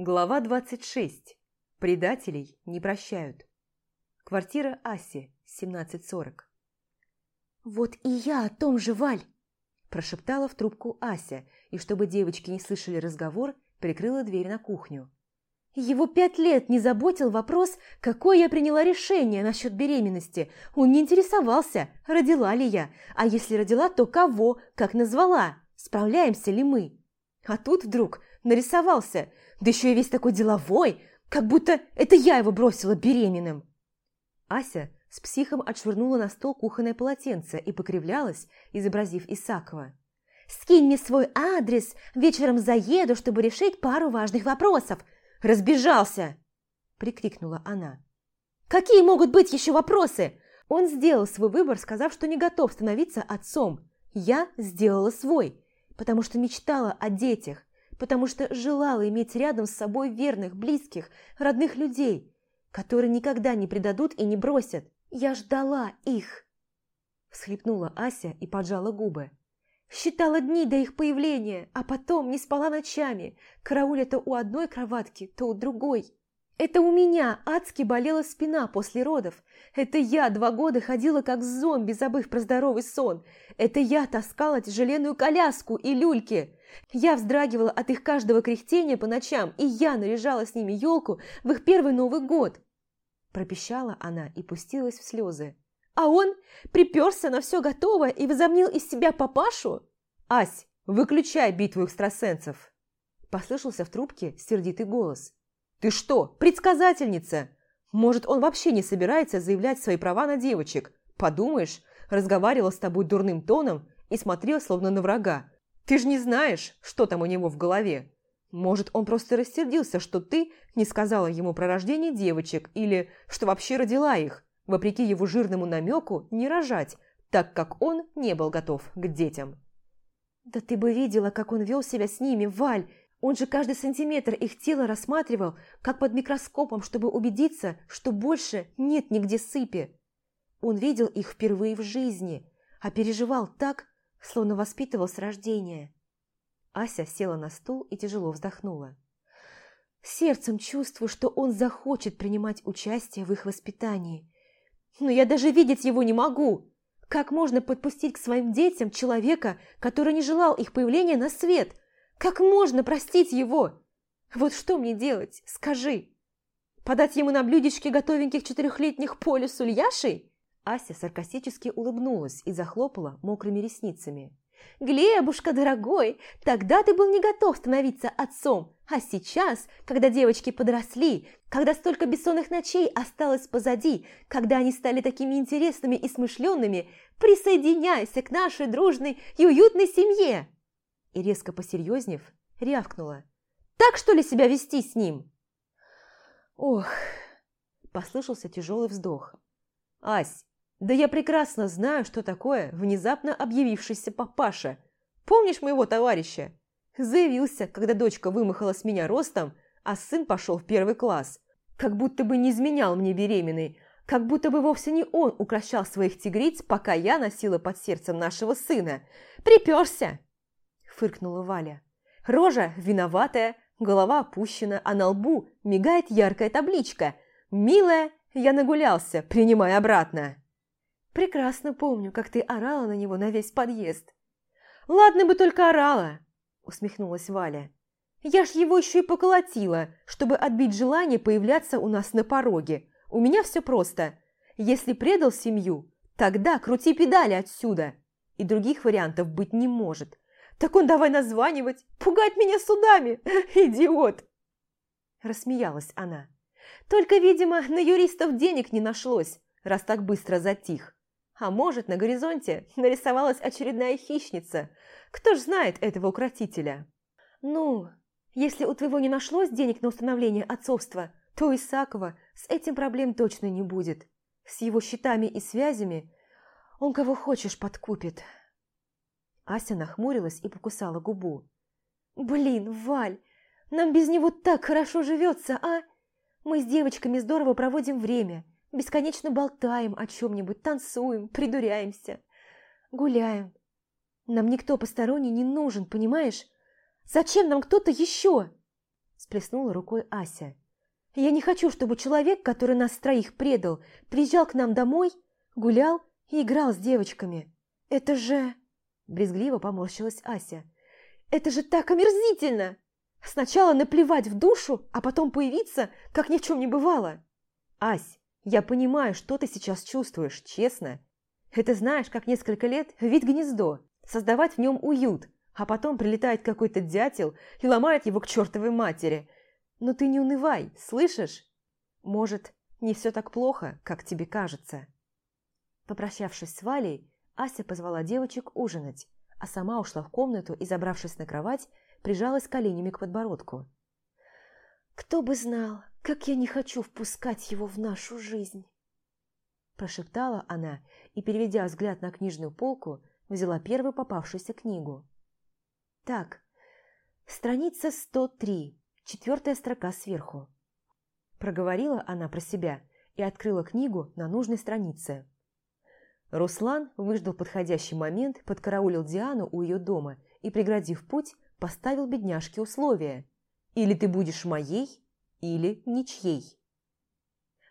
Глава 26. Предателей не прощают. Квартира Аси, 1740. «Вот и я о том же, Валь!» Прошептала в трубку Ася, и чтобы девочки не слышали разговор, прикрыла дверь на кухню. Его пять лет не заботил вопрос, какое я приняла решение насчет беременности. Он не интересовался, родила ли я, а если родила, то кого, как назвала, справляемся ли мы. А тут вдруг нарисовался – да еще и весь такой деловой, как будто это я его бросила беременным. Ася с психом отшвырнула на стол кухонное полотенце и покривлялась, изобразив Исакова. «Скинь мне свой адрес, вечером заеду, чтобы решить пару важных вопросов. Разбежался!» – прикрикнула она. «Какие могут быть еще вопросы?» Он сделал свой выбор, сказав, что не готов становиться отцом. Я сделала свой, потому что мечтала о детях, потому что желала иметь рядом с собой верных, близких, родных людей, которые никогда не предадут и не бросят. Я ждала их. Всхлипнула Ася и поджала губы. Считала дни до их появления, а потом не спала ночами, карауля то у одной кроватки, то у другой. Это у меня адски болела спина после родов. Это я два года ходила как зомби, забыв про здоровый сон. Это я таскала тяжеленную коляску и люльки. Я вздрагивала от их каждого кряхтения по ночам, и я наряжала с ними елку в их первый Новый год. Пропищала она и пустилась в слезы. А он приперся на все готовое и возомнил из себя папашу? «Ась, выключай битву экстрасенсов!» Послышался в трубке сердитый голос. «Ты что, предсказательница? Может, он вообще не собирается заявлять свои права на девочек? Подумаешь, разговаривал с тобой дурным тоном и смотрел словно на врага. Ты же не знаешь, что там у него в голове. Может, он просто рассердился, что ты не сказала ему про рождение девочек или что вообще родила их, вопреки его жирному намеку не рожать, так как он не был готов к детям. «Да ты бы видела, как он вел себя с ними, Валь! Он же каждый сантиметр их тела рассматривал, как под микроскопом, чтобы убедиться, что больше нет нигде сыпи. Он видел их впервые в жизни, а переживал так, словно воспитывал с рождения. Ася села на стул и тяжело вздохнула. Сердцем чувствую, что он захочет принимать участие в их воспитании. Но я даже видеть его не могу. Как можно подпустить к своим детям человека, который не желал их появления на свет? Как можно простить его? Вот что мне делать, скажи? Подать ему на блюдечке готовеньких четырехлетних полю с ульяшей? Ася саркастически улыбнулась и захлопала мокрыми ресницами. «Глебушка, дорогой, тогда ты был не готов становиться отцом, а сейчас, когда девочки подросли, когда столько бессонных ночей осталось позади, когда они стали такими интересными и смышленными, присоединяйся к нашей дружной и уютной семье!» И резко посерьезнев, рявкнула. «Так что ли себя вести с ним?» «Ох!» – послышался тяжелый вздох. «Ась, да я прекрасно знаю, что такое внезапно объявившийся папаша. Помнишь моего товарища? Заявился, когда дочка вымахала с меня ростом, а сын пошел в первый класс. Как будто бы не изменял мне беременной, как будто бы вовсе не он укращал своих тигриц, пока я носила под сердцем нашего сына. «Приперся!» – фыркнула Валя. Рожа виноватая, голова опущена, а на лбу мигает яркая табличка. «Милая, я нагулялся, принимай обратно!» Прекрасно помню, как ты орала на него на весь подъезд. Ладно бы только орала, усмехнулась Валя. Я ж его еще и поколотила, чтобы отбить желание появляться у нас на пороге. У меня все просто. Если предал семью, тогда крути педали отсюда. И других вариантов быть не может. Так он давай названивать, пугать меня судами, идиот!» Рассмеялась она. «Только, видимо, на юристов денег не нашлось, раз так быстро затих. А может, на горизонте нарисовалась очередная хищница. Кто ж знает этого укротителя? Ну, если у твоего не нашлось денег на установление отцовства, то Исакова с этим проблем точно не будет. С его счетами и связями он кого хочешь подкупит. Ася нахмурилась и покусала губу. «Блин, Валь, нам без него так хорошо живется, а? Мы с девочками здорово проводим время. Бесконечно болтаем о чем-нибудь, танцуем, придуряемся, гуляем. Нам никто посторонний не нужен, понимаешь? Зачем нам кто-то еще? сплеснула рукой Ася. «Я не хочу, чтобы человек, который нас троих предал, приезжал к нам домой, гулял и играл с девочками. Это же...» Брезгливо поморщилась Ася. «Это же так омерзительно! Сначала наплевать в душу, а потом появиться, как ни в чем не бывало!» «Ась, я понимаю, что ты сейчас чувствуешь, честно. Это знаешь, как несколько лет вид гнездо, создавать в нем уют, а потом прилетает какой-то дятел и ломает его к чертовой матери. Но ты не унывай, слышишь? Может, не все так плохо, как тебе кажется». Попрощавшись с Валей, Ася позвала девочек ужинать, а сама ушла в комнату и, забравшись на кровать, прижалась коленями к подбородку. «Кто бы знал, как я не хочу впускать его в нашу жизнь!» Прошептала она и, переведя взгляд на книжную полку, взяла первую попавшуюся книгу. «Так, страница 103, четвертая строка сверху». Проговорила она про себя и открыла книгу на нужной странице. Руслан выждал подходящий момент, подкараулил Диану у ее дома и, преградив путь, поставил бедняжке условия. «Или ты будешь моей, или ничьей».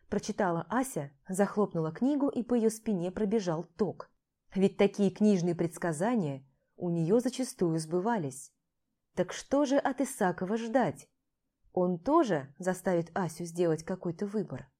Прочитала Ася, захлопнула книгу, и по ее спине пробежал ток. Ведь такие книжные предсказания у нее зачастую сбывались. Так что же от Исакова ждать? Он тоже заставит Асю сделать какой-то выбор.